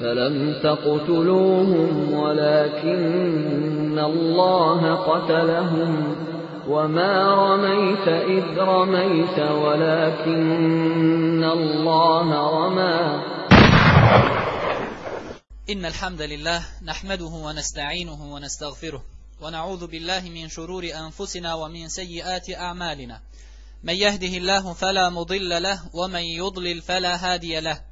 فلم تقتلوهم ولكن الله قتلهم وما رميت إذ رميت ولكن الله رمى إن الحمد لله نحمده ونستعينه ونستغفره ونعوذ بالله من شرور أنفسنا ومن سيئات أعمالنا من يهده الله فلا مضل له ومن يضلل فلا هادي له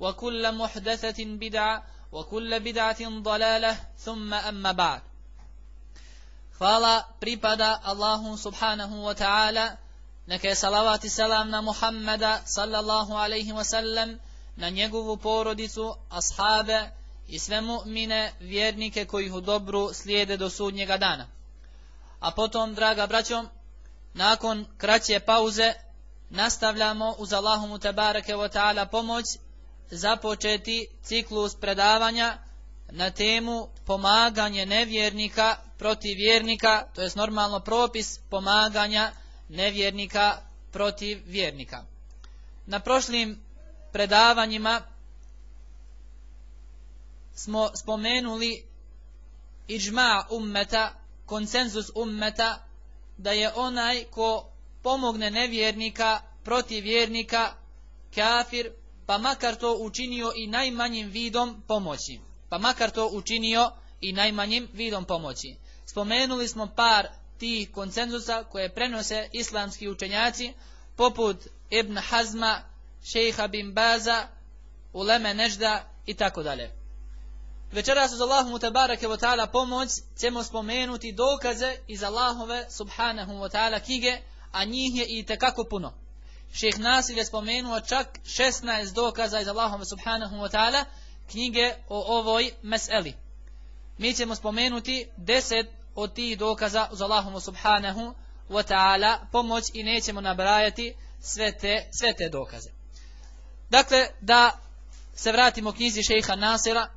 وكل محدثة بدعة وكل بدعة ضلالة ثم أما بعد Hvala pripada Allahu subhanahu wa ta'ala, neka je salavat i salam na Muhammada sallallahu alaihi wa sallam, na njegovu porodicu, ashabe i sve mu'mine, vjernike koji u dobru slijede do sudnjega dana. A potom, draga braćo, nakon kraće pauze, nastavljamo uz Allahumu tabarake wa ta'ala pomoć započeti ciklus predavanja na temu pomaganje nevjernika protiv vjernika, to jest normalno propis pomaganja nevjernika protiv vjernika. Na prošlim predavanjima smo spomenuli iđma ummeta, konsenzus ummeta, da je onaj ko pomogne nevjernika protiv vjernika kafir, pa makar to učinio i najmanjim vidom pomoći. Pa makar to učinio i najmanjim vidom pomoći. Spomenuli smo par tih konsenzusa koje prenose islamski učenjaci, poput Ibn Hazma, Šejha bin Baza, Uleme Nežda i tako dalje. Večeras uz Allahu tabarake wa ta'ala pomoć ćemo spomenuti dokaze iz Allahove subhanahu wa ta'ala knjige, a njih je i tekako puno. Šejh Nasir je spomenuo čak 16 dokaza iz Allahove subhanahu wa ta'ala knjige o ovoj meseli. Mi ćemo spomenuti 10 od tih dokaza uz Allahom subhanahu wa ta'ala pomoć i nećemo nabrajati sve te, sve te dokaze. Dakle, da se vratimo knjizi šejha Nasira,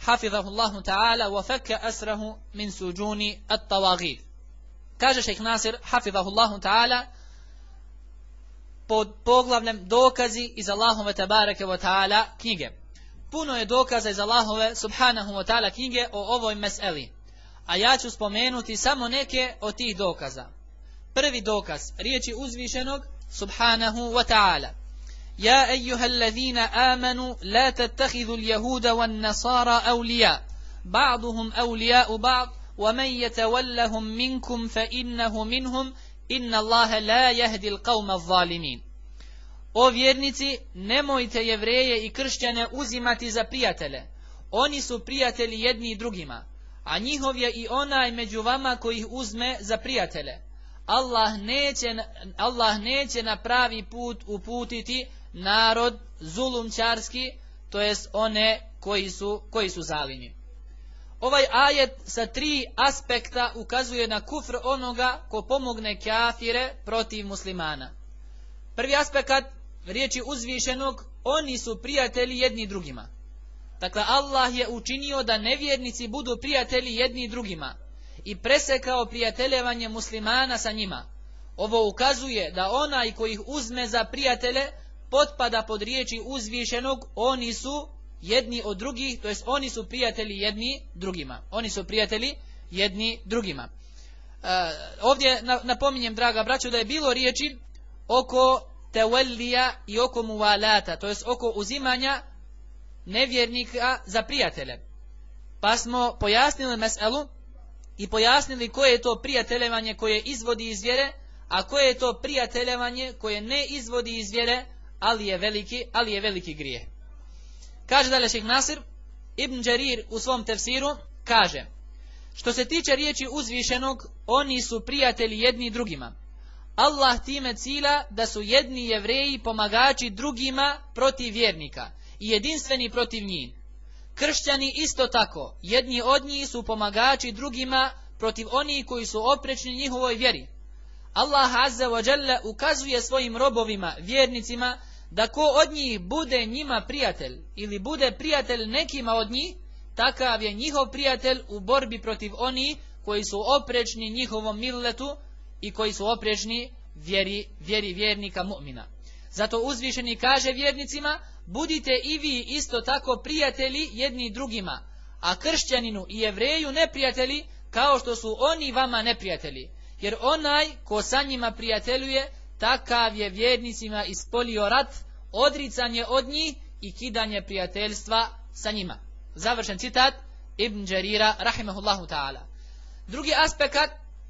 hafizahu Allahu ta'ala, wa fakka asrahu min suđuni at-tawagid. Kaže šejh Nasir, hafizahu Allahu ta'ala, pod poglavljem dokazi iz Allahove tabareke wa ta'ala knjige. Puno je dokaza iz Allahove subhanahu wa ta'ala knjige o ovoj meseli a ja ću spomenuti samo neke od tih dokaza. Prvi dokaz, riječi uzvišenog, subhanahu wa ta'ala. Ja ejuha allazina amanu, la tattahidu ljahuda wan nasara awlija, ba'duhum awlija u ba'd, wa man yatawallahum inna Allaha la jahdi l'qawma zalimin. O vjernici, nemojte jevreje i kršćane uzimati za prijatele. Oni su prijatelji jedni i drugima a njihov je i onaj među vama koji ih uzme za prijatelje. Allah neće, Allah neće na pravi put uputiti narod zulumčarski, to jest one koji su, koji su zalimi. Ovaj ajet sa tri aspekta ukazuje na kufr onoga ko pomogne kafire protiv muslimana. Prvi aspekt riječi uzvišenog, oni su prijatelji jedni drugima. Dakle, Allah je učinio da nevjernici budu prijatelji jedni drugima i presekao prijateljevanje muslimana sa njima. Ovo ukazuje da onaj koji ih uzme za prijatelje potpada pod riječi uzvišenog, oni su jedni od drugih, to jest oni su prijatelji jedni drugima. Oni su prijatelji jedni drugima. E, ovdje napominjem, draga braćo, da je bilo riječi oko tewellija i oko muvalata, to jest oko uzimanja nevjernika za prijatelje. Pa smo pojasnili meselu i pojasnili koje je to prijateljevanje koje izvodi iz vjere, a koje je to prijateljevanje koje ne izvodi iz vjere, ali je veliki, ali je veliki grije. Kaže dalje Ših Nasir, Ibn Đarir u svom tefsiru kaže, što se tiče riječi uzvišenog, oni su prijatelji jedni drugima. Allah time cila da su jedni jevreji pomagači drugima protiv vjernika i jedinstveni protiv njih. Kršćani isto tako, jedni od njih su pomagači drugima protiv onih koji su oprečni njihovoj vjeri. Allah Azza wa Jalla ukazuje svojim robovima, vjernicima, da ko od njih bude njima prijatelj ili bude prijatelj nekima od njih, takav je njihov prijatelj u borbi protiv onih koji su oprečni njihovom milletu i koji su oprečni vjeri, vjeri vjernika mu'mina. Zato uzvišeni kaže vjernicima, budite i vi isto tako prijatelji jedni drugima, a kršćaninu i jevreju neprijatelji kao što su oni vama neprijatelji. Jer onaj ko sa njima prijateljuje, takav je vjernicima ispolio rat, odricanje od njih i kidanje prijateljstva sa njima. Završen citat Ibn Đarira, rahimahullahu ta'ala. Drugi aspekt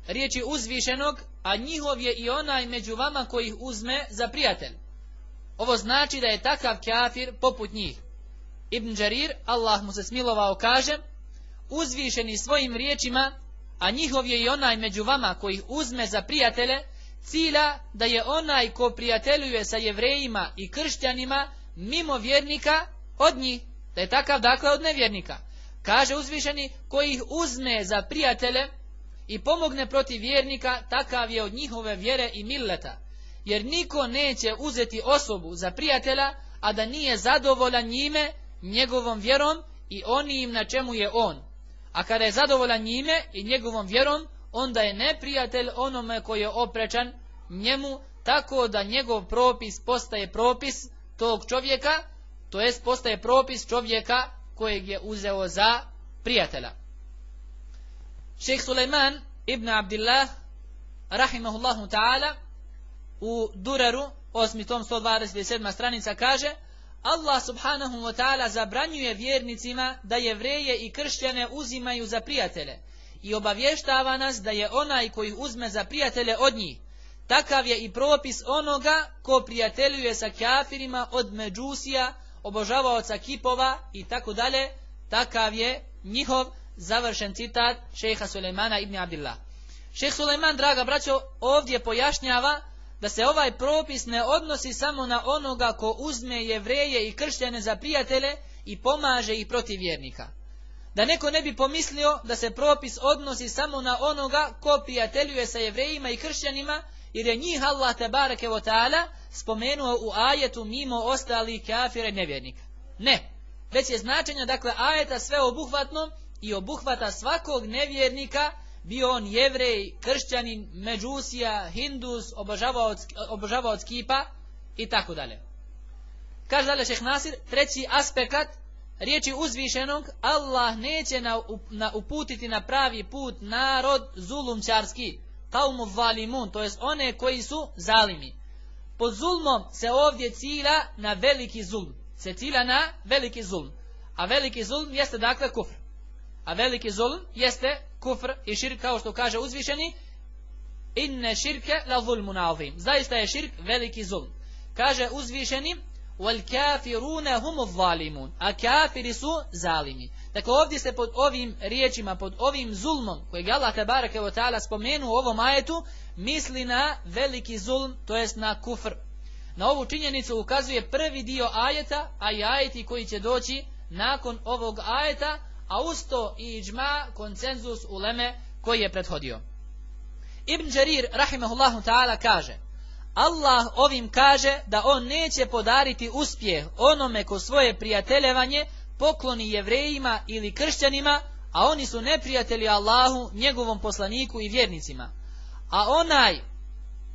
riječi uzvišenog, a njihov je i onaj među vama koji ih uzme za prijatelj. Ovo znači da je takav kafir poput njih. Ibn Đarir, Allah mu se smilovao, kaže uzvišeni svojim riječima, a njihov je i onaj među vama koji ih uzme za prijatelje, cilja da je onaj ko prijateljuje sa jevrejima i kršćanima mimo vjernika od njih, da je takav dakle od nevjernika. Kaže uzvišeni koji ih uzme za prijatelje i pomogne protiv vjernika, takav je od njihove vjere i milleta. Jer niko neće uzeti osobu za prijatelja, a da nije zadovoljan njime, njegovom vjerom i onim na čemu je on. A kada je zadovoljan njime i njegovom vjerom, onda je neprijatelj onome koji je oprečan njemu, tako da njegov propis postaje propis tog čovjeka, to jest postaje propis čovjeka kojeg je uzeo za prijatelja. Šejh Suleiman ibn Abdillah rahimahullahu ta'ala u Duraru 8. tom 127. stranica kaže Allah subhanahu wa ta'ala zabranjuje vjernicima da jevreje i kršćane uzimaju za prijatelje i obavještava nas da je onaj koji uzme za prijatelje od njih. Takav je i propis onoga ko prijateljuje sa kafirima od međusija, obožavaoca kipova i tako dalje. Takav je njihov završen citat šeha Sulemana ibn Abdillah. Šeh Suleman, draga braćo, ovdje pojašnjava da se ovaj propis ne odnosi samo na onoga ko uzme jevreje i kršćane za prijatelje i pomaže ih protiv vjernika. Da neko ne bi pomislio da se propis odnosi samo na onoga ko prijateljuje sa jevrejima i kršćanima, jer je njih Allah tabareke wa ta'ala spomenuo u ajetu mimo ostalih kafira i nevjernika. Ne, već je značenje dakle ajeta sve obuhvatno i obuhvata svakog nevjernika, bio on jevrej, kršćanin, međusija, hindus, obožavaoc, kipa i tako dalje. Kaže dalje šeh Nasir, treći aspekt riječi uzvišenog, Allah neće na, uputiti na pravi put narod zulumčarski, kaumu valimun, to jest one koji su zalimi. Pod zulmom se ovdje cilja na veliki zulm. Se cilja na veliki zulm. A veliki zulm jeste dakle kufr. A veliki zulm jeste kufr i širk kao što kaže uzvišeni inne širke la zulmun azim. Zaista je širk veliki zulm. Kaže uzvišeni wal kafiruna hum zalimun. A kafiri su zalimi. Dakle ovdje se pod ovim riječima, pod ovim zulmom kojeg Allah tabaraka wa ta'ala spomenu u ovom ajetu misli na veliki zulm, to jest na kufr. Na ovu činjenicu ukazuje prvi dio ajeta, a i ajeti koji će doći nakon ovog ajeta, a usto i iđma koncenzus uleme koji je prethodio. Ibn Đarir, rahimahullahu ta'ala, kaže Allah ovim kaže da on neće podariti uspjeh onome ko svoje prijateljevanje pokloni jevrejima ili kršćanima, a oni su neprijatelji Allahu, njegovom poslaniku i vjernicima. A onaj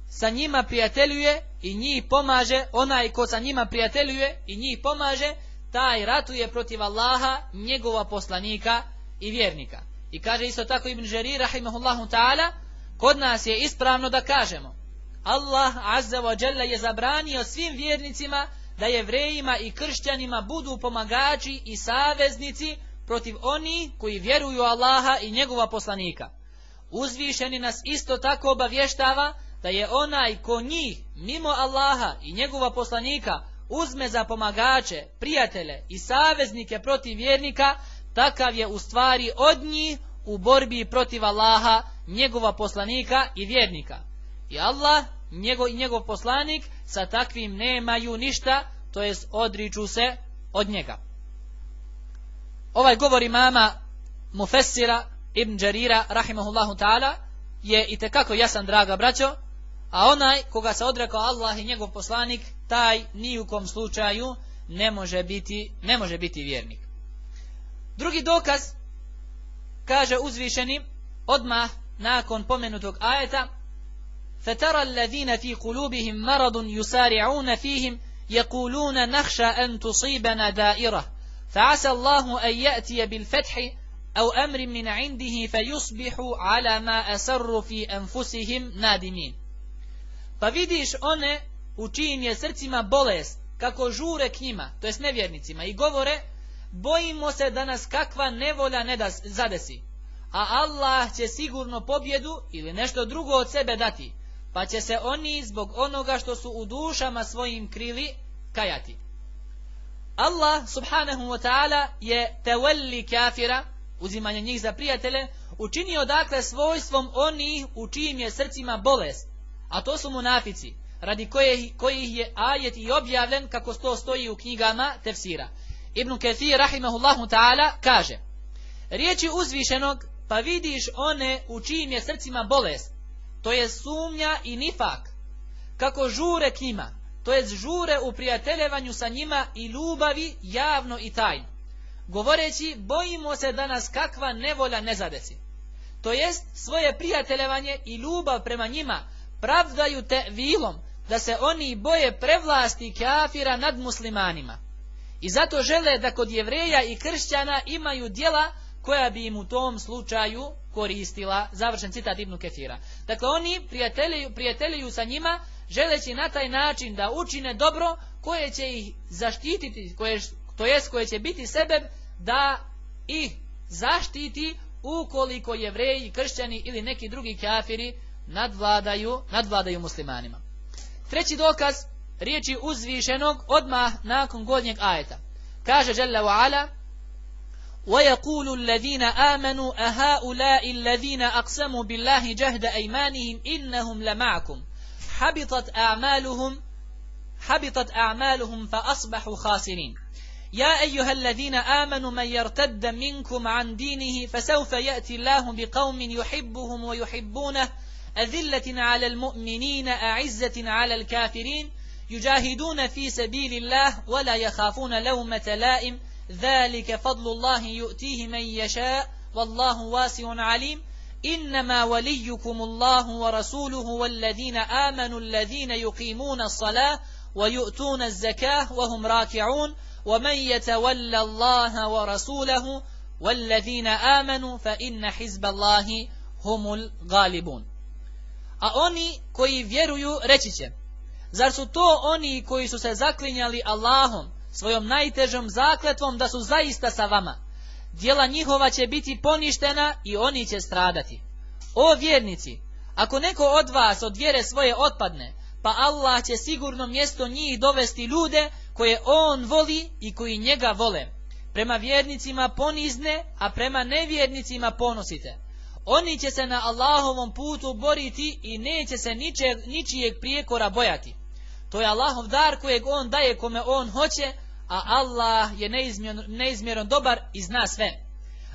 sa njima prijateljuje i njih pomaže, onaj ko sa njima prijateljuje i njih pomaže, taj ratuje protiv Allaha, njegova poslanika i vjernika. I kaže isto tako Ibn Žerir, rahimahullahu ta'ala, kod nas je ispravno da kažemo, Allah azza wa jalla je zabranio svim vjernicima da jevrejima i kršćanima budu pomagači i saveznici protiv oni koji vjeruju Allaha i njegova poslanika. uzvišeni nas isto tako obavještava da je onaj ko njih mimo Allaha i njegova poslanika uzme za pomagače, prijatelje i saveznike protiv vjernika, takav je u stvari od njih u borbi protiv Allaha, njegova poslanika i vjernika. I Allah njegov, i njegov poslanik sa takvim nemaju ništa, to jest odriču se od njega. Ovaj govor imama Mufessira Ibn Đarira, rahimahullahu ta'ala, je i tekako jasan, draga braćo, a onaj koga se odrekao Allah i njegov poslanik, taj ni u kom slučaju ne može biti, ne može biti vjernik. Drugi dokaz, kaže uzvišeni, odmah nakon pomenutog ajeta, فترى الذين في قلوبهم مرض يسارعون فيهم يقولون نخشى أن تصيبنا دائرة فعسى الله أن يأتي بالفتح أو أمر من عنده فيصبحوا على ما أسروا في أنفسهم نادمين Pa vidiš one u čijim je srcima bolest, kako žure k njima, to jest nevjernicima, i govore, bojimo se da nas kakva nevolja ne da zadesi, a Allah će sigurno pobjedu ili nešto drugo od sebe dati, pa će se oni zbog onoga što su u dušama svojim krili kajati. Allah subhanahu wa ta'ala je tewalli kafira, uzimanje njih za prijatelje, učinio dakle svojstvom onih u čijim je srcima bolest, a to su munafici, radi kojih, kojih je ajet i objavljen kako to stoji u knjigama tefsira. Ibn Kathir rahimahullahu ta'ala kaže Riječi uzvišenog pa vidiš one u čijim je srcima bolest, to je sumnja i nifak, kako žure k njima, to je žure u prijateljevanju sa njima i ljubavi javno i tajno, govoreći bojimo se da nas kakva nevolja ne zadesi. To jest svoje prijateljevanje i ljubav prema njima pravdaju te vilom da se oni boje prevlasti kafira nad muslimanima. I zato žele da kod jevreja i kršćana imaju djela koja bi im u tom slučaju koristila. Završen citat Ibnu Kefira. Dakle, oni prijateljuju, prijateljuju sa njima želeći na taj način da učine dobro koje će ih zaštititi, koje, to jest koje će biti sebe da ih zaštiti ukoliko jevreji, kršćani ili neki drugi kafiri nadvladaju, nadvladaju muslimanima. Treći dokaz riječi uzvišenog odmah nakon godnjeg ajeta. Kaže Jalla wa ala ويقول الذين آمنوا أهؤلاء الذين أقسموا بالله جهد أيمانهم إنهم لمعكم. حبطت أعمالهم حبطت أعمالهم فأصبحوا خاسرين. يا أيها الذين آمنوا من يرتد منكم عن دينه فسوف يأتي الله بقوم يحبهم ويحبونه. أذلة على المؤمنين أعزة على الكافرين. يجاهدون في سبيل الله ولا يخافون لومة لائم. ذلك فضل الله يؤتيه من يشاء. والله واسع عليم. إنما وليكم الله ورسوله والذين آمنوا الذين يقيمون الصلاة ويؤتون الزكاة وهم راكعون. ومن يتولى الله ورسوله والذين آمنوا فإن حزب الله هم الغالبون. A oni koji vjeruju reći će, zar su to oni koji su se zaklinjali Allahom, svojom najtežom zakletvom da su zaista sa vama? Djela njihova će biti poništena i oni će stradati. O vjernici, ako neko od vas od vjere svoje otpadne, pa Allah će sigurno mjesto njih dovesti ljude koje on voli i koji njega vole. Prema vjernicima ponizne, a prema nevjernicima ponosite. Oni će se na Allahovom putu boriti i neće se ničijeg prijekora bojati. To je Allahov dar kojeg on daje kome on hoće, a Allah je neizmjeron dobar i zna sve.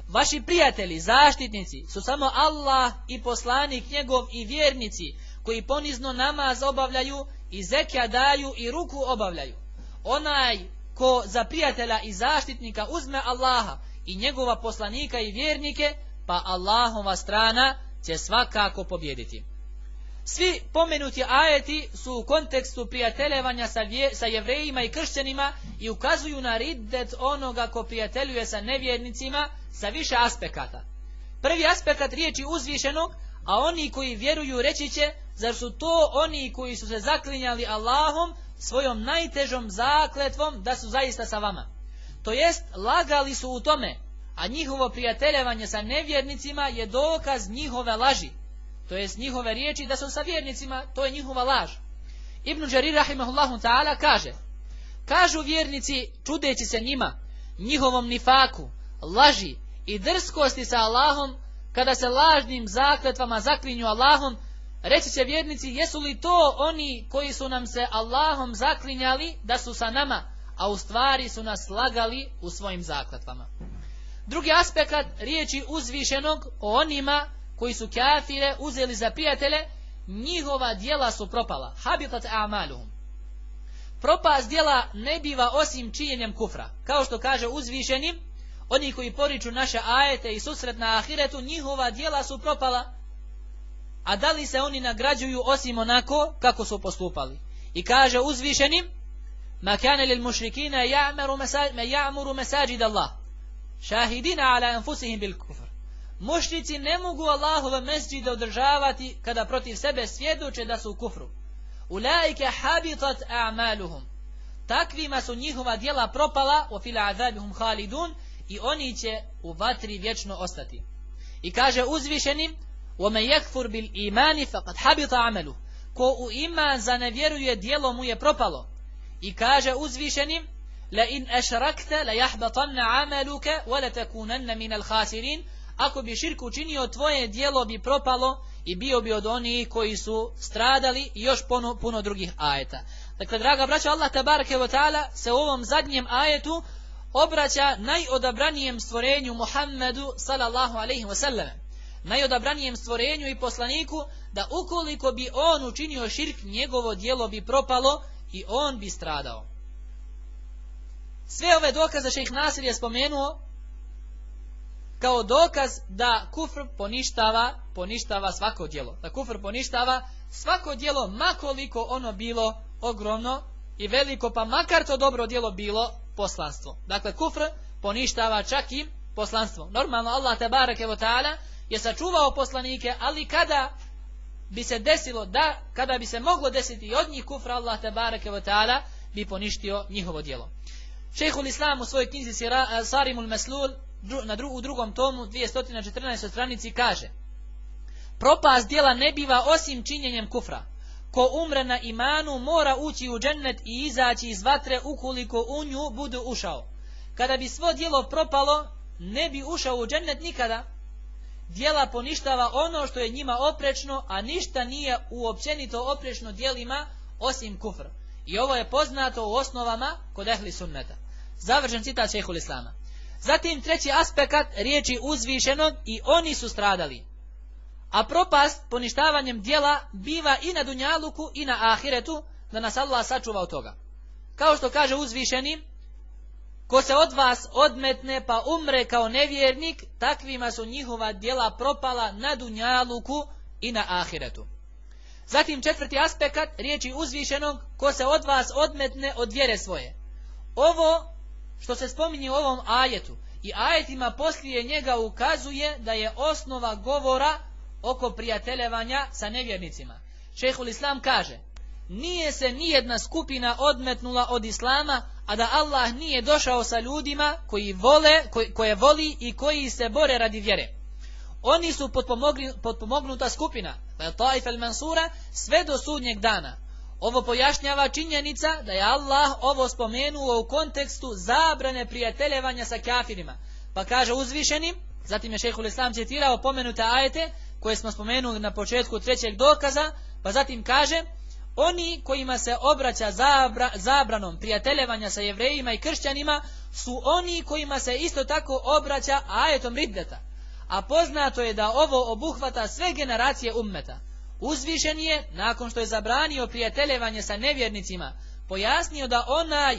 Vaši prijatelji, zaštitnici su samo Allah i poslanik njegov i vjernici koji ponizno namaz obavljaju i zekja daju i ruku obavljaju. Onaj ko za prijatelja i zaštitnika uzme Allaha i njegova poslanika i vjernike, pa Allahova strana će svakako pobjediti. Svi pomenuti ajeti su u kontekstu prijateljevanja sa, sa jevrejima i kršćanima i ukazuju na riddet onoga ko prijateljuje sa nevjernicima sa više aspekata. Prvi aspekt riječi uzvišenog, a oni koji vjeruju reći će, zar su to oni koji su se zaklinjali Allahom svojom najtežom zakletvom da su zaista sa vama. To jest, lagali su u tome, a njihovo prijateljevanje sa nevjernicima je dokaz njihove laži. To jest njihove riječi da su sa vjernicima, to je njihova laž. Ibn Đarir rahimahullahu ta'ala kaže, kažu vjernici čudeći se njima, njihovom nifaku, laži i drskosti sa Allahom, kada se lažnim zakletvama zaklinju Allahom, reći će vjernici, jesu li to oni koji su nam se Allahom zaklinjali da su sa nama, a u stvari su nas lagali u svojim zakletvama. Drugi aspekt riječi uzvišenog o onima koji su kafire uzeli za prijatelje, njihova dijela su propala. Habitat a'maluhum. Propast dijela ne biva osim činjenjem kufra. Kao što kaže uzvišeni, oni koji poriču naše ajete i susret na ahiretu, njihova dijela su propala. A da li se oni nagrađuju osim onako kako su postupali? I kaže uzvišeni, ma kane lil mušrikina ja'muru mesajid Allah šahidina ala anfusihim bil kufr. Mušnici ne mogu Allahove mesđide održavati kada protiv sebe svjedoče da su u kufru. Ulaike habitat a'maluhum. Takvima su njihova djela propala u fila azabihum halidun i oni će u vatri vječno ostati. I kaže uzvišenim وَمَنْ يَكْفُرْ بِالْإِيمَانِ فَقَدْ حَبِطَ عَمَلُهُ Ko u iman zanevjeruje djelo mu je propalo. I kaže uzvišenim لئن أشركت ليحبطن عملك ولتكونن من الخاسرين ako bi širk učinio tvoje dijelo bi propalo i bio bi od onih koji su stradali i još puno, puno drugih ajeta. Dakle, draga braća, Allah tabarake wa ta'ala se u ovom zadnjem ajetu obraća najodabranijem stvorenju Muhammedu sallallahu alaihi wa sallam. Najodabranijem stvorenju i poslaniku da ukoliko bi on učinio širk, njegovo dijelo bi propalo i on bi stradao. Sve ove dokaze šejh Nasir je spomenuo kao dokaz da kufr poništava, poništava svako djelo. Da kufr poništava svako djelo, makoliko ono bilo ogromno i veliko, pa makar to dobro djelo bilo poslanstvo. Dakle, kufr poništava čak i poslanstvo. Normalno, Allah te bareke ta'ala je sačuvao poslanike, ali kada bi se desilo da, kada bi se moglo desiti od njih kufra, Allah te bareke ta'ala bi poništio njihovo djelo. Šejhul Islam u svojoj knjizi Sarimul Meslul na dru, u drugom tomu 214. stranici kaže Propast dijela ne biva osim činjenjem kufra. Ko umre na imanu mora ući u džennet i izaći iz vatre ukoliko u nju bude ušao. Kada bi svo dijelo propalo, ne bi ušao u džennet nikada. Dijela poništava ono što je njima oprečno, a ništa nije uopćenito oprečno dijelima osim kufra. I ovo je poznato u osnovama kod ehli sunneta. Završen citat šehhul Islama. Zatim treći aspekt riječi uzvišenog i oni su stradali. A propast poništavanjem dijela biva i na Dunjaluku i na Ahiretu da nas Allah sačuva od toga. Kao što kaže uzvišeni, ko se od vas odmetne pa umre kao nevjernik, takvima su njihova dijela propala na Dunjaluku i na Ahiretu. Zatim četvrti aspekt riječi uzvišenog, ko se od vas odmetne od vjere svoje. Ovo što se spominje u ovom ajetu i ajetima poslije njega ukazuje da je osnova govora oko prijateljevanja sa nevjernicima. Šehul Islam kaže, nije se nijedna skupina odmetnula od Islama, a da Allah nije došao sa ljudima koji vole, koje voli i koji se bore radi vjere. Oni su potpomognuta skupina, Taif al-Mansura, sve do sudnjeg dana. Ovo pojašnjava činjenica da je Allah ovo spomenuo u kontekstu zabrane prijateljevanja sa kafirima. Pa kaže uzvišeni, zatim je šehhul Islam citirao pomenute ajete koje smo spomenuli na početku trećeg dokaza, pa zatim kaže oni kojima se obraća zabra, zabranom prijateljevanja sa jevrejima i kršćanima su oni kojima se isto tako obraća ajetom riddeta. A poznato je da ovo obuhvata sve generacije ummeta. Uzvišen je, nakon što je zabranio prijateljevanje sa nevjernicima, pojasnio da onaj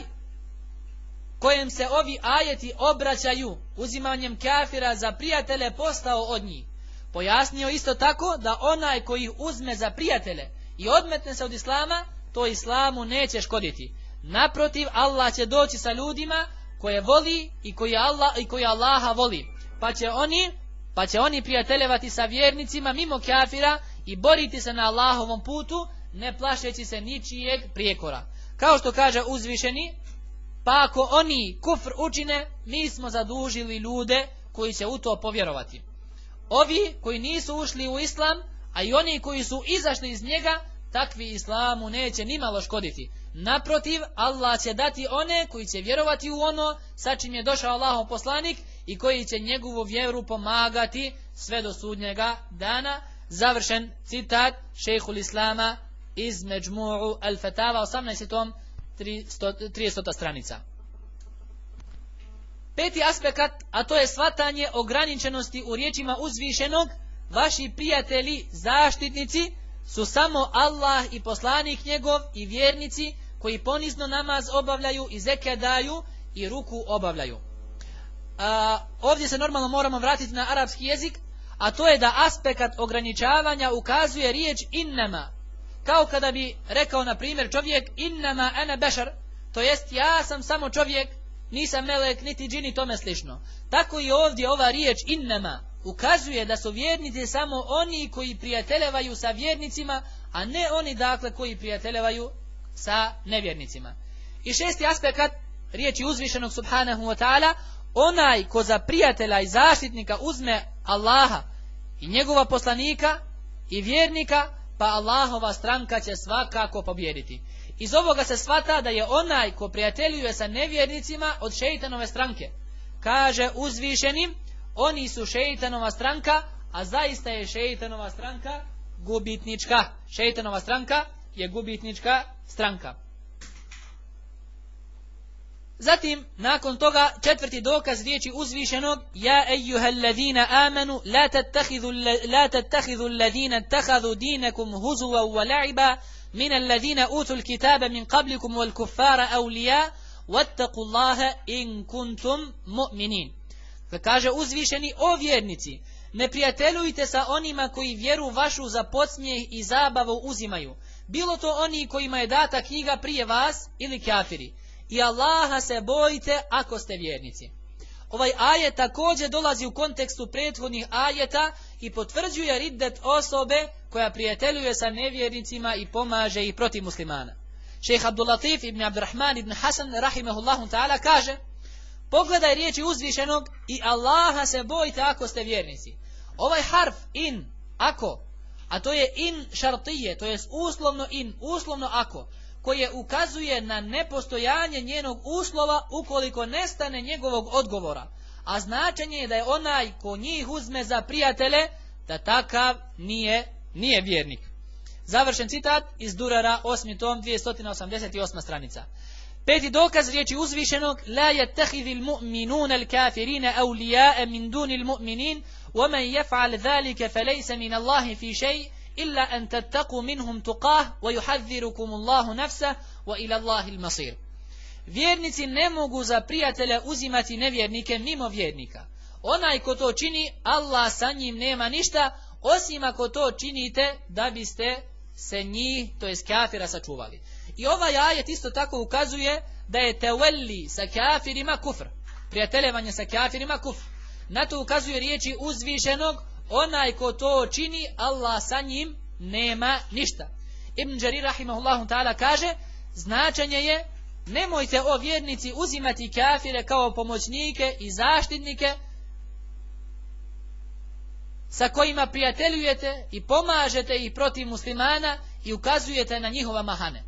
kojem se ovi ajeti obraćaju uzimanjem kafira za prijatelje postao od njih. Pojasnio isto tako da onaj koji ih uzme za prijatelje i odmetne se od islama, to islamu neće škoditi. Naprotiv, Allah će doći sa ljudima koje voli i koji, Allah, Allaha voli. Pa će oni pa će oni prijateljevati sa vjernicima mimo kafira i boriti se na Allahovom putu, ne plašeći se ničijeg prijekora. Kao što kaže uzvišeni, pa ako oni kufr učine, mi smo zadužili ljude koji će u to povjerovati. Ovi koji nisu ušli u islam, a i oni koji su izašli iz njega, takvi islamu neće nimalo škoditi. Naprotiv, Allah će dati one koji će vjerovati u ono sa čim je došao Allahov poslanik i koji će njegovu vjeru pomagati sve do sudnjega dana. Završen citat šejhul Islama iz Međmu'u Al-Fatava 18. 300. stranica. Peti aspekt, a to je svatanje ograničenosti u riječima uzvišenog, vaši prijatelji, zaštitnici, su samo Allah i poslanik njegov i vjernici koji ponizno namaz obavljaju i zeke daju i ruku obavljaju. A, ovdje se normalno moramo vratiti na arapski jezik, a to je da aspekt ograničavanja ukazuje riječ innama. Kao kada bi rekao, na primjer, čovjek innama ene bešar, to jest ja sam samo čovjek, nisam melek, niti džini, tome slično. Tako i ovdje ova riječ innama ukazuje da su vjernici samo oni koji prijateljevaju sa vjernicima, a ne oni dakle koji prijateljevaju sa nevjernicima. I šesti aspekt riječi uzvišenog subhanahu wa ta'ala, onaj ko za prijatelja i zaštitnika uzme Allaha i njegova poslanika i vjernika, pa Allahova stranka će svakako pobjediti. Iz ovoga se svata da je onaj ko prijateljuje sa nevjernicima od šeitanove stranke. Kaže uzvišenim, oni su šeitanova stranka, a zaista je šeitanova stranka gubitnička. Šeitanova stranka je gubitnička stranka. Zatim, nakon toga, četvrti dokaz riječi uzvišenog Ja ejuhel ladina amanu la tattahidu, la tattahidu ladina tahadu dinakum huzuva wa la'iba min alladina utul kitaba min qablikum wal kuffara awliya wattaqu Allaha in kuntum mu'minin. Da kaže uzvišeni o vjernici, ne prijateljujte sa onima koji vjeru vašu za podsmijeh i zabavu uzimaju, bilo to oni kojima je data knjiga prije vas ili kafiri. I Allaha se bojite ako ste vjernici. Ovaj ajet također dolazi u kontekstu prethodnih ajeta i potvrđuje riddet osobe koja prijateljuje sa nevjernicima i pomaže ih protiv muslimana. Šejh Abdulatif ibn Abdurrahman ibn Hasan rahimahullahu ta'ala kaže Pogledaj riječi uzvišenog i Allaha se bojite ako ste vjernici. Ovaj harf in, ako, a to je in šartije, to je uslovno in, uslovno ako, koje ukazuje na nepostojanje njenog uslova ukoliko nestane njegovog odgovora. A značenje je da je onaj ko njih uzme za prijatele, da takav nije, nije vjernik. Završen citat iz Durara 8. tom 288. stranica. Peti dokaz riječi uzvišenog La yattakhidhi al-mu'minuna al-kafirina awliya'a min duni al-mu'minin wa man yaf'al dhalika falaysa min Allahi fi shay' illa an tattaqu minhum tuqah wa yuhadhdhirukum Allahu nafsa wa ila Allahi al-masir. Vjernici ne mogu za prijatelja uzimati nevjernike mimo vjernika. Onaj ko to čini, Allah sa njim nema ništa, osim ako to činite da biste se njih, to jest kafira, sačuvali. I ovaj ajet isto tako ukazuje da je tevelli sa kafirima kufr. Prijateljevanje sa kafirima kufr. Na to ukazuje riječi uzvišenog, onaj ko to čini, Allah sa njim nema ništa. Ibn Đarir rahimahullahu ta'ala kaže, značenje je, nemojte o vjernici uzimati kafire kao pomoćnike i zaštitnike, sa kojima prijateljujete i pomažete ih protiv muslimana i ukazujete na njihova mahane.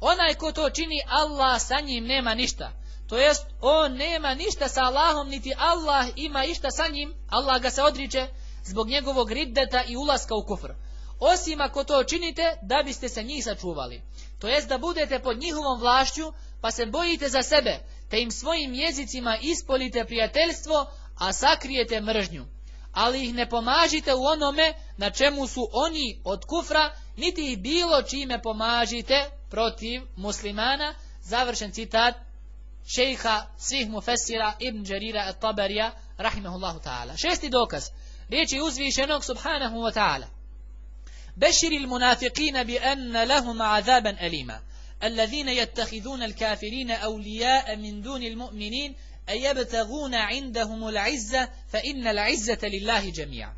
Onaj ko to čini, Allah sa njim nema ništa. To jest, on nema ništa sa Allahom, niti Allah ima išta sa njim, Allah ga se odriče zbog njegovog riddeta i ulaska u kufr. Osim ako to činite, da biste se njih sačuvali. To jest da budete pod njihovom vlašću, pa se bojite za sebe, te im svojim jezicima ispolite prijateljstvo, a sakrijete mržnju. Ali ih ne pomažite u onome na čemu su oni od kufra, niti ih bilo čime pomažite protiv muslimana, završen citat šejha svih mufessira Ibn Đarira at-Tabarija, rahimahullahu ta'ala. Šesti dokaz, riječi uzvišenog subhanahu wa ta'ala. بشر المنافقين بأن لهم عذابا أليما الذين يتخذون الكافرين أولياء من دون المؤمنين أيبتغون عندهم العزة فإن العزة لله جميعا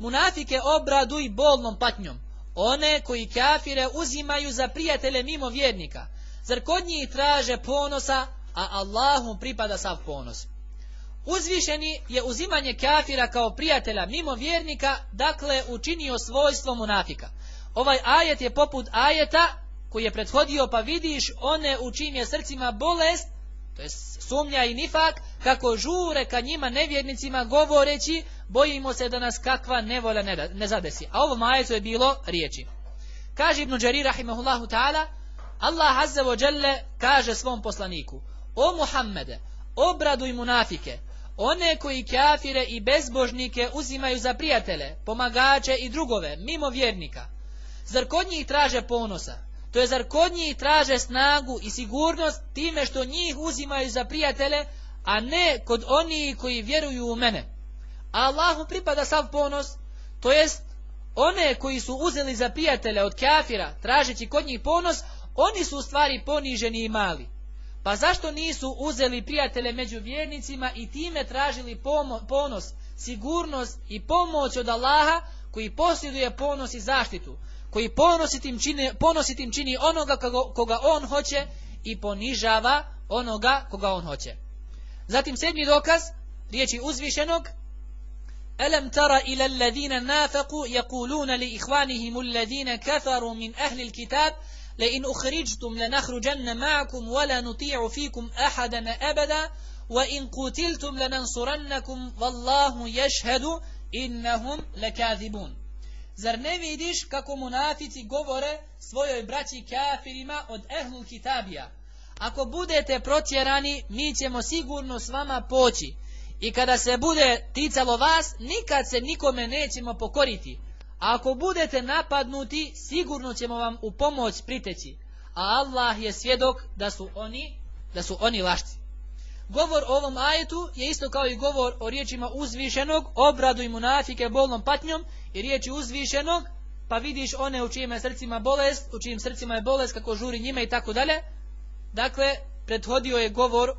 منافك obraduj bolnom patnjom one koji kafire uzimaju za prijatelje mimo vjernika. Zar kod njih traže ponosa, a Allahu pripada sav ponos? Uzvišeni je uzimanje kafira kao prijatelja mimo vjernika, dakle učinio svojstvo munafika. Ovaj ajet je poput ajeta koji je prethodio pa vidiš one u čim je srcima bolest, to je sumnja i nifak, kako žure ka njima nevjernicima govoreći bojimo se da nas kakva nevolja ne, ne zadesi. A ovom ajetu je bilo riječi. Kaže Ibn Đari rahimahullahu ta'ala, Allah azza wa kaže svom poslaniku, o Muhammede, obraduj munafike, one koji kafire i bezbožnike uzimaju za prijatele, pomagače i drugove, mimo vjernika. Zar kod njih traže ponosa? To je zar kod njih traže snagu i sigurnost time što njih uzimaju za prijatele, a ne kod onih koji vjeruju u mene. Allahu pripada sav ponos, to jest one koji su uzeli za prijatelje od kafira, tražeći kod njih ponos, oni su u stvari poniženi i mali. Pa zašto nisu uzeli prijatelje među vjernicima i time tražili ponos, sigurnost i pomoć od Allaha koji posjeduje ponos i zaštitu, koji ponositim čini, ponositim čini onoga koga on hoće i ponižava onoga koga on hoće. Zatim sedmi dokaz, riječi uzvišenog, ألم تر إلى الذين نافقوا يقولون لإخوانهم الذين كفروا من أهل الكتاب لئن أخرجتم لنخرجن معكم ولا نطيع فيكم أحدا أبدا وإن قتلتم لننصرنكم والله يشهد إنهم لكاذبون Zar ne vidiš kako munafici govore svojoj braći kafirima od ehlul kitabija? Ako budete protjerani, mi ćemo sigurno s vama poći. I kada se bude ticalo vas, nikad se nikome nećemo pokoriti. Ako budete napadnuti, sigurno ćemo vam u pomoć priteći. A Allah je svjedok da su oni, da su oni lašci. Govor o ovom ajetu je isto kao i govor o riječima uzvišenog, obradu i munafike bolnom patnjom i riječi uzvišenog, pa vidiš one u čijim je srcima bolest, u čijim srcima je bolest, kako žuri njima i tako dalje. Dakle, prethodio je govor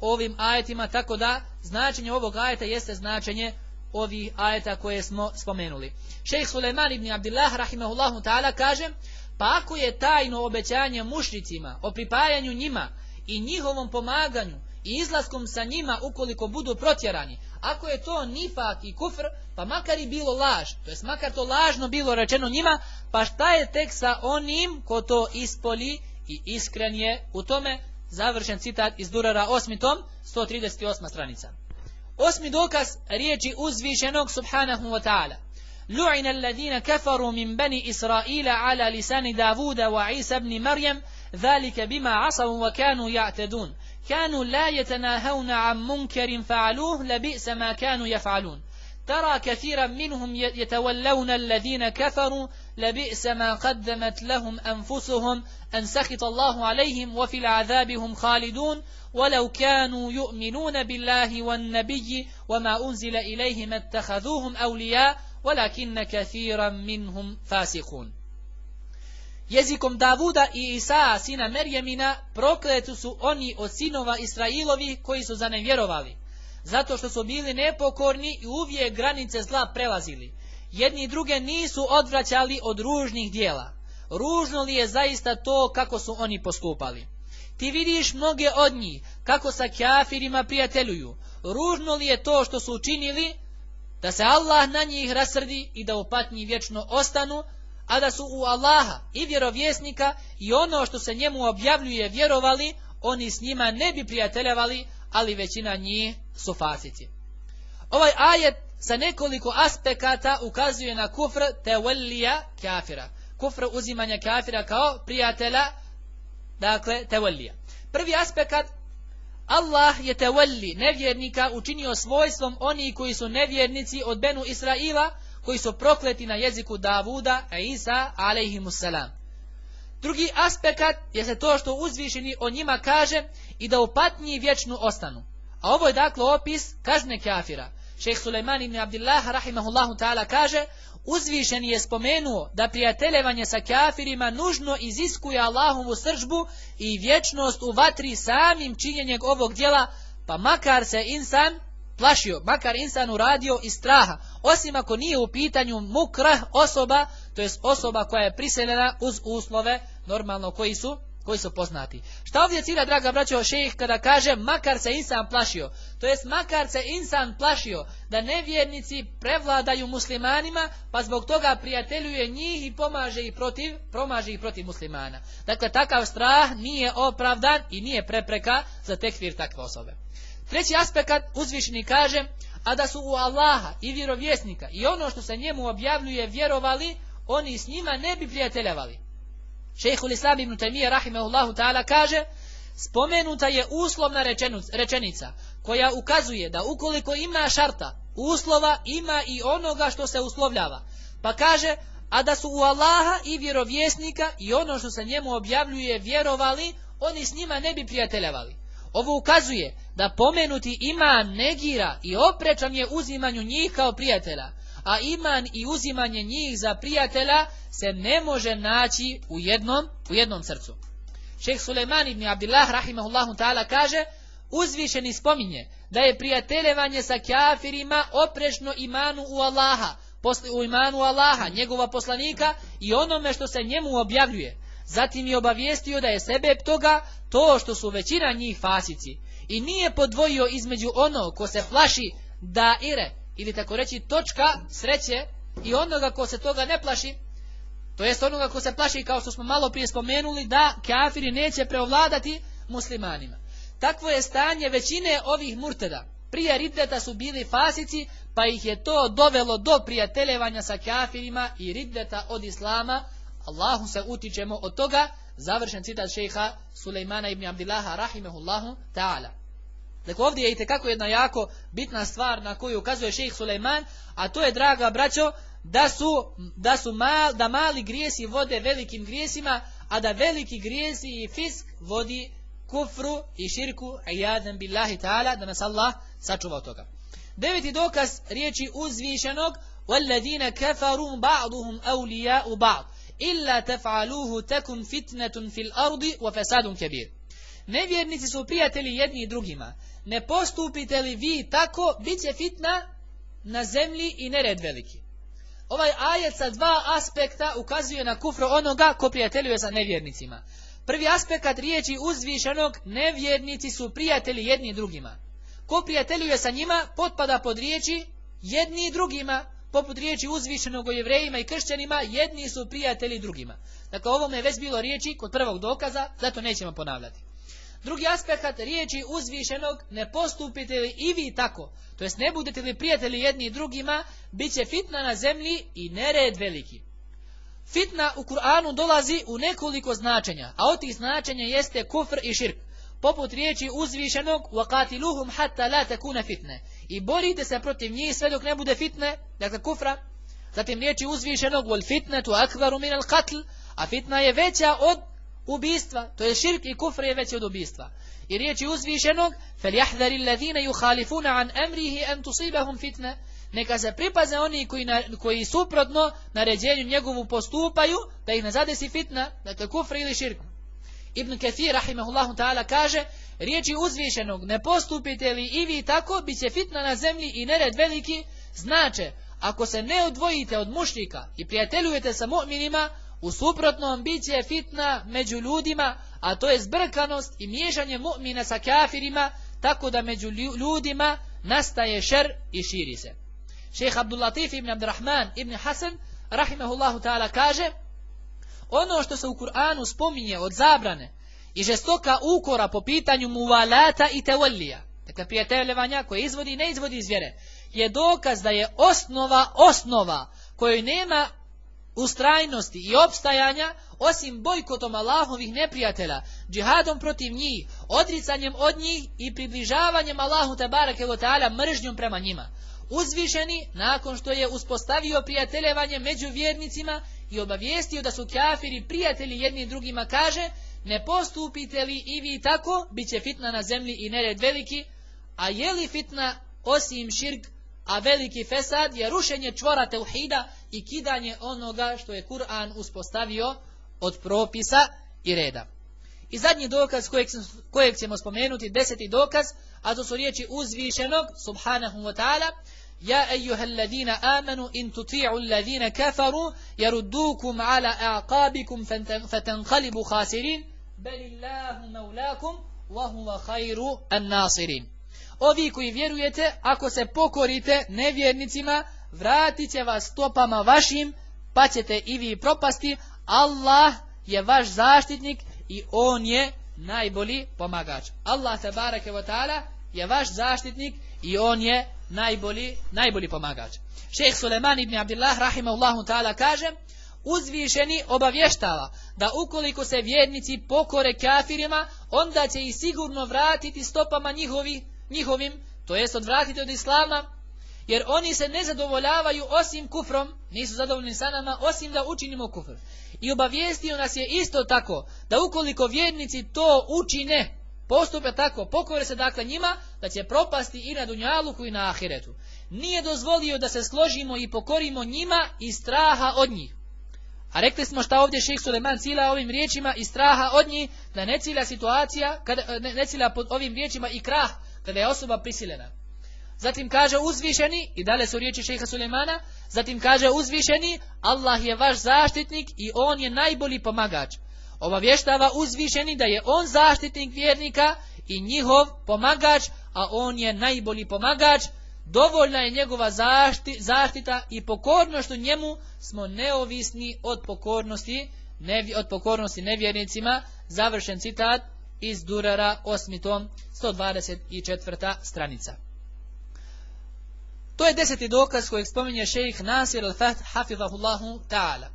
o ovim ajetima, tako da značenje ovog ajeta jeste značenje ovih ajeta koje smo spomenuli. Šejh Suleiman ibn Abdullah rahimahullahu ta'ala kaže, pa ako je tajno obećanje mušricima o pripajanju njima i njihovom pomaganju i izlaskom sa njima ukoliko budu protjerani, ako je to nifak i kufr, pa makar i bilo laž, to jest makar to lažno bilo rečeno njima, pa šta je tek sa onim ko to ispoli i iskren je u tome, završen citat iz Durara 8. tom, 138. stranica. Osmi dokaz riječi uzvišenog subhanahu wa ta'ala. لعن الذين كفروا من بني إسرائيل على لسان داود وعيسى بن مريم ذلك بما عصوا وكانوا يعتدون كانوا لا يتناهون عن منكر فعلوه لبئس ما كانوا يفعلون ترى كثيرا منهم يتولون الذين كفروا لبئس ما قدمت لهم أنفسهم أن سخط الله عليهم وفي العذاب هم خالدون ولو كانوا يؤمنون بالله والنبي وما أنزل إليهم اتخذوهم أولياء ولكن كثيرا منهم فاسقون Jezikom Davuda i Isaa, sina Merjemina, prokletu su oni od sinova Israilovi koji su zanevjerovali, zato što su bili nepokorni i uvijek granice zla prelazili. Jedni druge nisu odvraćali od ružnih dijela. Ružno li je zaista to kako su oni postupali? Ti vidiš mnoge od njih kako sa kafirima prijateljuju. Ružno li je to što su učinili da se Allah na njih rasrdi i da u vječno ostanu, a da su u Allaha i vjerovjesnika i ono što se njemu objavljuje vjerovali, oni s njima ne bi prijateljevali, ali većina njih su fasici. Ovaj ajet sa nekoliko aspekata ukazuje na kufr tewellija kafira. Kufr uzimanja kafira kao prijatelja, dakle tewellija. Prvi aspekt Allah je tevelli nevjernika učinio svojstvom oni koji su nevjernici od Benu Israila, koji su prokleti na jeziku Davuda a Isa alaihimussalam. Drugi aspekt je se to što uzvišeni o njima kaže i da u vječnu ostanu. A ovo je dakle opis kažne kafira. Šejh Sulejman ibn Abdullah rahimahullahu ta'ala kaže uzvišeni je spomenuo da prijateljevanje sa kafirima nužno iziskuje Allahovu sržbu i vječnost u vatri samim činjenjem ovog djela, pa makar se insan plašio, makar insan uradio iz straha, osim ako nije u pitanju mukrah osoba, to jest osoba koja je priseljena uz uslove normalno koji su koji su poznati. Šta ovdje cilja, draga braćo šejih, kada kaže makar se insan plašio? To jest makar se insan plašio da nevjernici prevladaju muslimanima, pa zbog toga prijateljuje njih i pomaže ih protiv, promaže ih protiv muslimana. Dakle, takav strah nije opravdan i nije prepreka za tekfir takve osobe. Treći aspekt uzvišeni kaže, a da su u Allaha i vjerovjesnika i ono što se njemu objavljuje vjerovali, oni s njima ne bi prijateljavali. Šejhul Islam ibn Taymiyyah rahimehullahu ta'ala kaže spomenuta je uslovna rečenica koja ukazuje da ukoliko ima šarta, uslova ima i onoga što se uslovljava. Pa kaže, a da su u Allaha i vjerovjesnika i ono što se njemu objavljuje vjerovali, oni s njima ne bi prijateljavali. Ovo ukazuje da pomenuti iman negira i oprečan je uzimanju njih kao prijatelja, a iman i uzimanje njih za prijatelja se ne može naći u jednom, u jednom srcu. Šeh Suleiman ibn Abdillah rahimahullahu ta'ala kaže uzvišeni spominje da je prijateljevanje sa kafirima oprešno imanu u Allaha, u imanu Allaha, njegova poslanika i onome što se njemu objavljuje. Zatim je obavijestio da je sebe toga to što su većina njih fasici. I nije podvojio između ono ko se plaši da ire, ili tako reći točka sreće i onoga ko se toga ne plaši, to jest onoga ko se plaši kao što smo malo prije spomenuli da kafiri neće preovladati muslimanima. Takvo je stanje većine ovih murteda. Prije riddeta su bili fasici, pa ih je to dovelo do prijateljevanja sa kafirima i riddeta od islama. Allahu se utičemo od toga. Završen citat šeha Sulejmana ibn Abdillaha rahimehullahu ta'ala. Dakle, ovdje je i tekako jedna jako bitna stvar na koju ukazuje šejh Sulejman, a to je, draga braćo, da su, da su mal, da mali grijesi vode velikim grijesima, a da veliki grijesi i fisk vodi kufru i širku, ajadan billahi ta'ala, da nas Allah sačuva od toga. Deveti dokaz riječi uzvišenog, وَالَّذِينَ كَفَرُوا بَعْضُهُمْ أَوْلِيَاءُ بَعْض إِلَّا تَفْعَلُوهُ تَكُنْ فِتْنَةٌ فِي الْأَرْضِ وَفَسَادٌ كَبِيرٌ Nevjernici su prijatelji jedni i drugima. Ne postupite li vi tako, bit će fitna na zemlji i nered veliki. Ovaj ajet sa dva aspekta ukazuje na kufru onoga ko prijateljuje sa nevjernicima. Prvi aspekt riječi uzvišenog, nevjernici su prijatelji jedni i drugima. Ko prijateljuje sa njima, potpada pod riječi jedni i drugima, poput riječi uzvišenog o jevrejima i kršćanima, jedni su prijatelji drugima. Dakle, ovome je već bilo riječi kod prvog dokaza, zato nećemo ponavljati. Drugi aspekt riječi uzvišenog, ne postupite li i vi tako, to jest ne budete li prijatelji jedni i drugima, bit će fitna na zemlji i nered veliki. Fitna u Kur'anu dolazi u nekoliko značenja, a od tih značenja jeste kufr i širk. Poput riječi uzvišenog وَقَاتِلُهُمْ حَتَّى لَا تَكُونَ fitne. I borite se protiv njih sve dok ne bude fitne, dakle kufra. Zatim riječi uzvišenog وَالْفِتْنَةُ أَكْبَرُ مِنَ الْقَتْلِ A fitna je veća od ubistva, to je širk i kufr je veći od ubistva. I riječi uzvišenog فَلْيَحْذَرِ الَّذِينَ يُخَالِفُونَ عَنْ أَمْرِهِ أَنْ تُصِيبَهُمْ fitne neka se pripaze oni koji, na, koji suprotno naređenju njegovu postupaju, da ih ne zadesi fitna, da to je kufr ili širk. Ibn Kathir, rahimahullahu ta'ala, kaže, riječi uzvišenog, ne postupite li i vi tako, bit će fitna na zemlji i nered veliki, znače, ako se ne odvojite od mušnika i prijateljujete sa mu'minima, u suprotnom bit će fitna među ljudima, a to je zbrkanost i miješanje mu'mina sa kafirima, tako da među ljudima nastaje šer i širi se. Šejh Abdul Latif ibn Abdurrahman ibn Hasan rahimehullahu ta'ala kaže ono što se u Kur'anu spominje od zabrane i žestoka ukora po pitanju muvalata i tevallija, dakle prijateljevanja koje izvodi i ne izvodi iz vjere, je dokaz da je osnova osnova kojoj nema ustrajnosti i opstajanja osim bojkotom Allahovih neprijatelja, džihadom protiv njih, odricanjem od njih i približavanjem Allahu te barake mržnjom prema njima. Uzvišeni, nakon što je uspostavio prijateljevanje među vjernicima i obavijestio da su kafiri prijatelji jedni drugima, kaže ne postupite li i vi tako, bit će fitna na zemlji i nered veliki, a je li fitna osim širk, a veliki fesad je rušenje čvora teuhida i kidanje onoga što je Kur'an uspostavio od propisa i reda. I zadnji dokaz kojeg, kojeg ćemo spomenuti, deseti dokaz, a to su riječi uzvišenog, subhanahu wa ta'ala, Ja ejuhel ladina amanu in tuti'u ladina kafaru jaruddukum ala aqabikum fatanqalibu khasirin. belillahu maulakum wa huwa khairu an-nasirin. Ovi koji vjerujete, ako se pokorite nevjernicima, vratit će vas stopama vašim, pa ćete i vi propasti. Allah je vaš zaštitnik i on je najbolji pomagač. Allah te barake wa ta'ala je vaš zaštitnik i on je najbolji, najbolji pomagač. Šejh Suleman ibn Abdullah rahimahullahu ta'ala kaže uzvišeni obavještava da ukoliko se vjernici pokore kafirima, onda će ih sigurno vratiti stopama njihovi, njihovim, to jest odvratiti od islama, jer oni se ne zadovoljavaju osim kufrom, nisu zadovoljni sa nama, osim da učinimo kufr. I obavijestio nas je isto tako, da ukoliko vjernici to učine, postupe tako, pokore se dakle njima, da će propasti i na Dunjaluku i na Ahiretu. Nije dozvolio da se složimo i pokorimo njima i straha od njih. A rekli smo šta ovdje šejh Suleman cilja ovim riječima i straha od njih, da ne cilja situacija, kada, ne, ne cilja pod ovim riječima i krah, kada je osoba prisilena. Zatim kaže uzvišeni, i dalje su riječi šeha Sulemana, zatim kaže uzvišeni, Allah je vaš zaštitnik i on je najbolji pomagač. Obavještava uzvišeni da je on zaštitnik vjernika i njihov pomagač, a on je najbolji pomagač, dovoljna je njegova zašti, zaštita i pokornošću njemu smo neovisni od pokornosti nevi, od pokornosti nevjernicima završen citat iz Durara 8. tom 124. stranica to je deseti dokaz kojeg spominje šejih Nasir al-Fath hafizahullahu ta'ala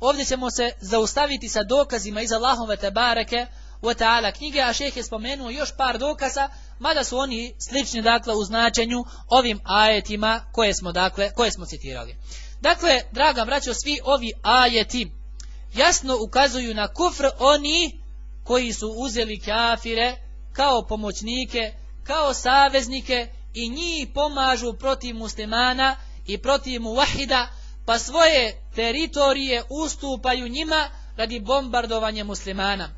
ovdje ćemo se zaustaviti sa dokazima iz Allahove tebareke wa ta'ala knjige, a šejh je spomenuo još par dokaza mada su oni slični dakle u značenju ovim ajetima koje smo dakle koje smo citirali. Dakle, draga braćo, svi ovi ajeti jasno ukazuju na kufr oni koji su uzeli kafire kao pomoćnike, kao saveznike i njih pomažu protiv muslimana i protiv muvahida, pa svoje teritorije ustupaju njima radi bombardovanja muslimana.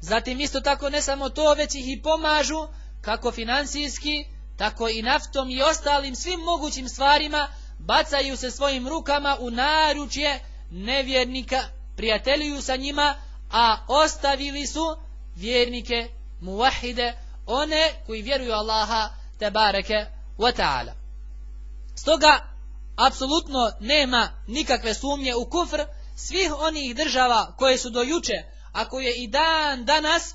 Zatim isto tako ne samo to, već ih i pomažu kako financijski, tako i naftom i ostalim svim mogućim stvarima, bacaju se svojim rukama u naručje nevjernika, prijateljuju sa njima, a ostavili su vjernike, muvahide, one koji vjeruju Allaha, te bareke wa ta'ala. Stoga, apsolutno nema nikakve sumnje u kufr svih onih država koje su do juče, a koje i dan danas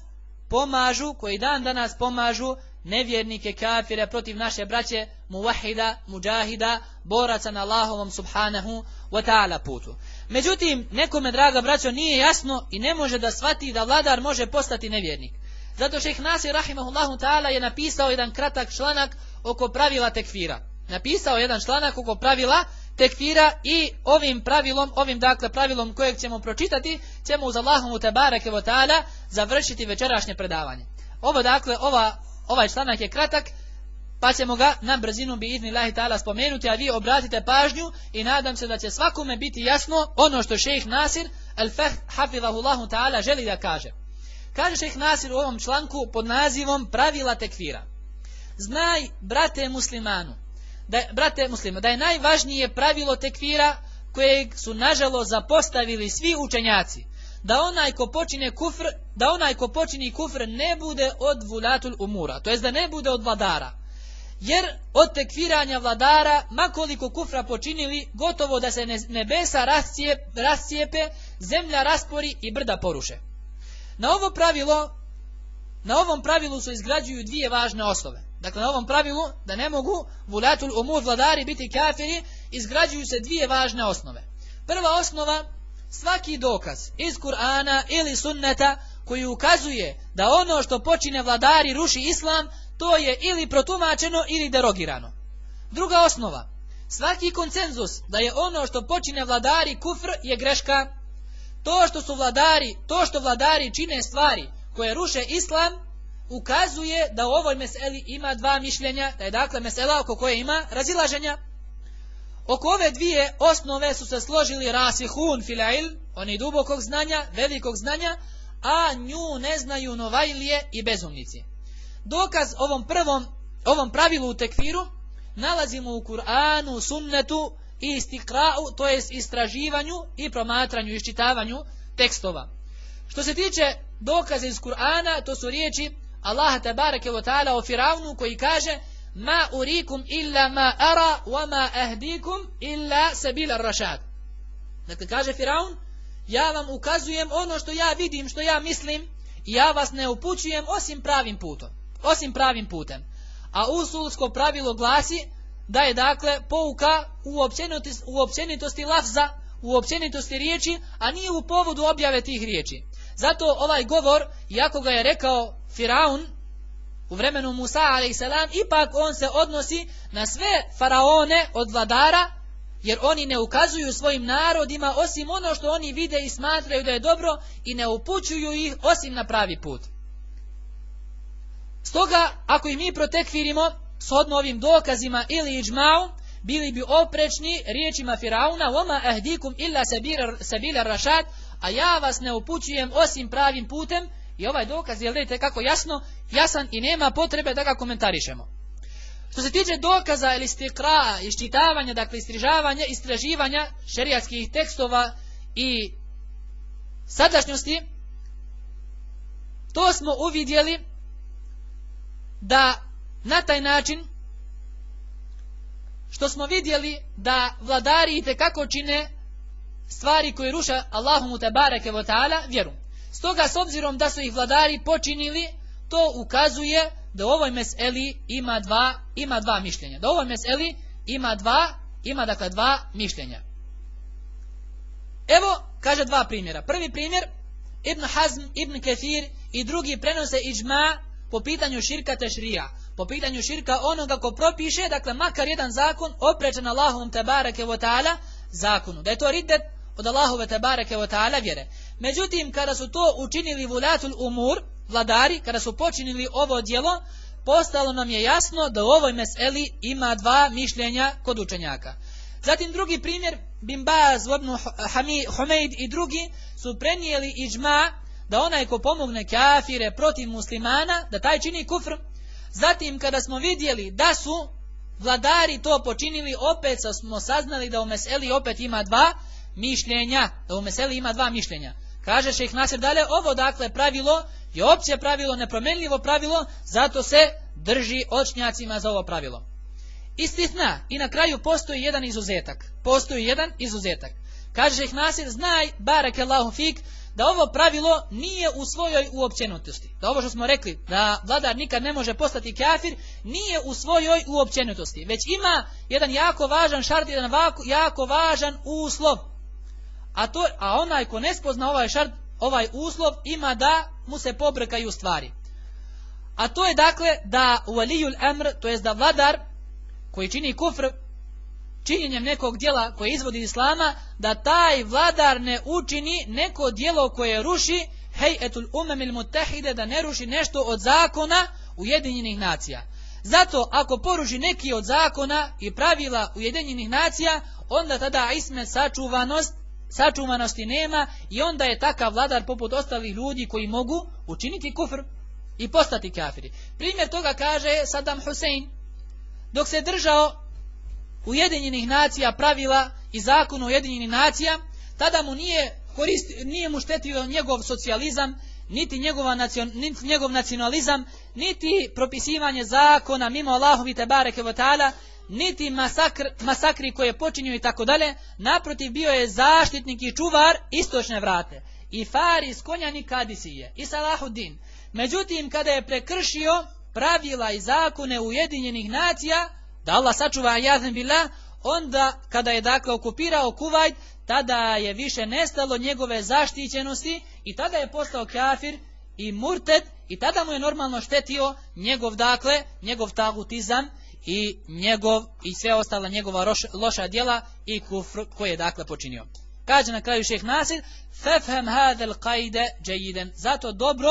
pomažu, koji dan danas pomažu nevjernike kafire protiv naše braće muvahida, muđahida, boraca na Allahovom subhanahu wa ta'ala putu. Međutim, nekome, draga braćo, nije jasno i ne može da shvati da vladar može postati nevjernik. Zato šeh Nasir rahimahullahu ta'ala je napisao jedan kratak članak oko pravila tekfira. Napisao jedan članak oko pravila tekfira i ovim pravilom, ovim dakle pravilom kojeg ćemo pročitati, ćemo uz Allahom te bareke wa ta'ala završiti večerašnje predavanje. Ovo dakle, ova, ovaj članak je kratak, pa ćemo ga na brzinu bi idni lahi ta'ala spomenuti, a vi obratite pažnju i nadam se da će svakome biti jasno ono što šejh Nasir al-Fah hafidhahullahu ta'ala želi da kaže. Kaže šejh Nasir u ovom članku pod nazivom pravila tekfira. Znaj, brate muslimanu, da, brate muslima, da je najvažnije pravilo tekvira kojeg su nažalost zapostavili svi učenjaci. Da onaj ko počine kufr, da onaj ko počini kufr ne bude od vulatul umura, to jest da ne bude od vladara. Jer od tekfiranja vladara, makoliko kufra počinili, gotovo da se nebesa rascijepe zemlja raspori i brda poruše. Na ovo pravilo, na ovom pravilu se izgrađuju dvije važne osnove. Dakle, na ovom pravilu da ne mogu vulatul umur vladari biti kafiri, izgrađuju se dvije važne osnove. Prva osnova, svaki dokaz iz Kur'ana ili sunneta koji ukazuje da ono što počine vladari ruši islam, to je ili protumačeno ili derogirano. Druga osnova, svaki konsenzus da je ono što počine vladari kufr je greška. To što su vladari, to što vladari čine stvari koje ruše islam, ukazuje da u ovoj meseli ima dva mišljenja, da je dakle mesela oko koje ima razilaženja. Oko ove dvije osnove su se složili rasihun filail, oni dubokog znanja, velikog znanja, a nju ne znaju novajlije i bezumnici. Dokaz ovom prvom, ovom pravilu u tekfiru nalazimo u Kur'anu, sunnetu i istikra'u, to jest istraživanju i promatranju, iščitavanju tekstova. Što se tiče dokaze iz Kur'ana, to su riječi Allaha tabareke wa ta'ala o Firavnu koji kaže Ma urikum illa ma ara wa ma ahdikum illa sabila rašad. Dakle, kaže Firaun, ja vam ukazujem ono što ja vidim, što ja mislim, i ja vas ne upućujem osim pravim putom. Osim pravim putem. A usulsko pravilo glasi da je dakle pouka u općenitosti, u općenitosti lafza, u općenitosti riječi, a nije u povodu objave tih riječi. Zato ovaj govor, iako ga je rekao Firaun u vremenu Musa a.s. ipak on se odnosi na sve faraone od vladara, jer oni ne ukazuju svojim narodima osim ono što oni vide i smatraju da je dobro i ne upućuju ih osim na pravi put. Stoga, ako i mi protekfirimo shodno ovim dokazima ili iđmao, bili bi oprečni riječima Firauna Oma ahdikum illa sabila rašad a ja vas ne upućujem osim pravim putem. I ovaj dokaz je vidite kako jasno jasan i nema potrebe da ga komentarišemo. Što se tiče dokaza ili stikra, iščitavanja, dakle istrižavanja, istraživanja šerijatskih tekstova i sadašnjosti, to smo uvidjeli da na taj način što smo vidjeli da vladari i kako čine stvari koje ruša Allahumu te bareke wa ta'ala vjeru. Stoga s obzirom da su ih vladari počinili, to ukazuje da u ovoj meseli ima dva, ima dva mišljenja. Da u ovoj meseli ima dva, ima dakle dva mišljenja. Evo, kaže dva primjera. Prvi primjer, Ibn Hazm, Ibn Kefir i drugi prenose iđma po pitanju širka tešrija. Po pitanju širka onoga ko propiše, dakle makar jedan zakon oprečan Allahom te bareke wa ta'ala zakonu. Da je to riddet od Allahove te bareke wa ta'ala vjere. Međutim, kada su to učinili vulatul umur, vladari, kada su počinili ovo djelo, postalo nam je jasno da u ovoj meseli ima dva mišljenja kod učenjaka. Zatim drugi primjer, Bimbaz, Ibn Humeid i drugi su prenijeli iđma da onaj ko pomogne kafire protiv muslimana, da taj čini kufr. Zatim kada smo vidjeli da su vladari to počinili, opet smo saznali da u meseli opet ima dva mišljenja, da u meseli ima dva mišljenja. Kaže šeheh Nasir dalje, ovo dakle pravilo je opće pravilo, nepromenljivo pravilo, zato se drži očnjacima za ovo pravilo. Istitna, i na kraju postoji jedan izuzetak. Postoji jedan izuzetak. Kaže šeheh Nasir, znaj, barek Allahu fik, da ovo pravilo nije u svojoj uopćenutosti. Da ovo što smo rekli, da vladar nikad ne može postati kafir, nije u svojoj uopćenutosti. Već ima jedan jako važan šart, jedan jako važan uslov. A, to, a onaj ko ne spozna ovaj šart, ovaj uslov, ima da mu se pobrekaju stvari. A to je dakle da u alijul emr, to jest da vladar koji čini kufr, činjenjem nekog djela koje izvodi islama, da taj vladar ne učini neko djelo koje ruši hej etul umemil mutahide, da ne ruši nešto od zakona Ujedinjenih nacija. Zato ako poruši neki od zakona i pravila Ujedinjenih nacija, onda tada isme sačuvanost sačuvanosti nema i onda je takav vladar poput ostalih ljudi koji mogu učiniti kufr i postati kafiri. Primjer toga kaže Saddam Hussein. Dok se držao Ujedinjenih nacija pravila i zakon Ujedinjenih nacija, tada mu nije, koristi, nije mu štetio njegov socijalizam, niti, njegova niti njegov nacionalizam, niti propisivanje zakona mimo Allahovi te bareke niti masakr, masakri koje je počinio i tako dalje, naprotiv bio je zaštitnik i čuvar istočne vrate. I Faris, konjani Kadisije, i Salahuddin. Međutim, kada je prekršio pravila i zakone Ujedinjenih nacija, da Allah sačuva jazem bila, onda kada je dakle okupirao Kuvajt, tada je više nestalo njegove zaštićenosti i tada je postao kafir i murtet i tada mu je normalno štetio njegov dakle, njegov tagutizam i njegov i sve ostala njegova loša djela i kufr koje je dakle počinio. Kaže na kraju šeh Nasir, fefhem hadel qajde džejiden. Zato dobro,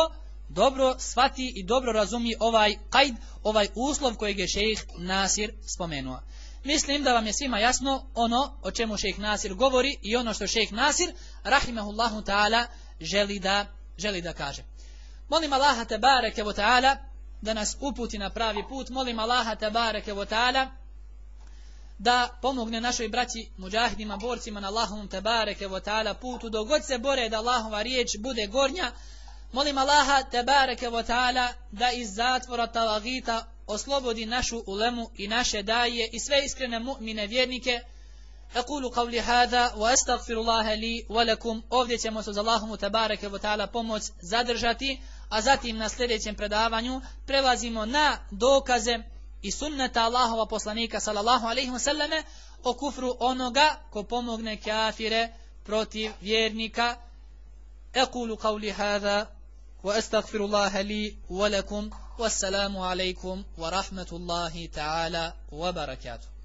dobro shvati i dobro razumi ovaj qajd, ovaj uslov kojeg je šejh Nasir spomenuo. Mislim da vam je svima jasno ono o čemu šejh Nasir govori i ono što šejh Nasir, rahimahullahu ta'ala, želi da, želi da kaže. Molim Allaha te bareke ta'ala da nas uputi na pravi put. Molim Allaha tabareke wa ta'ala da pomogne našoj braći muđahidima, borcima na Allahom tabareke wa ta'ala putu. Dogod se bore da Allahova riječ bude gornja, Molim Allaha tebareke wa ta'ala da iz zatvora talagita oslobodi našu ulemu i naše daje i sve iskrene mu'mine vjernike. أقول قولي هذا وأستغفر الله لي ولكم ovdje ćemo se za Allahomu tebareke wa ta'ala pomoć zadržati a zatim na sljedećem predavanju prelazimo na dokaze i sunneta Allahova poslanika sallallahu alaihi wa o kufru onoga ko pomogne kafire protiv vjernika أقول قولي هذا وأستغفر الله لي ولكم والسلام عليكم ورحمة الله تعالى وبركاته.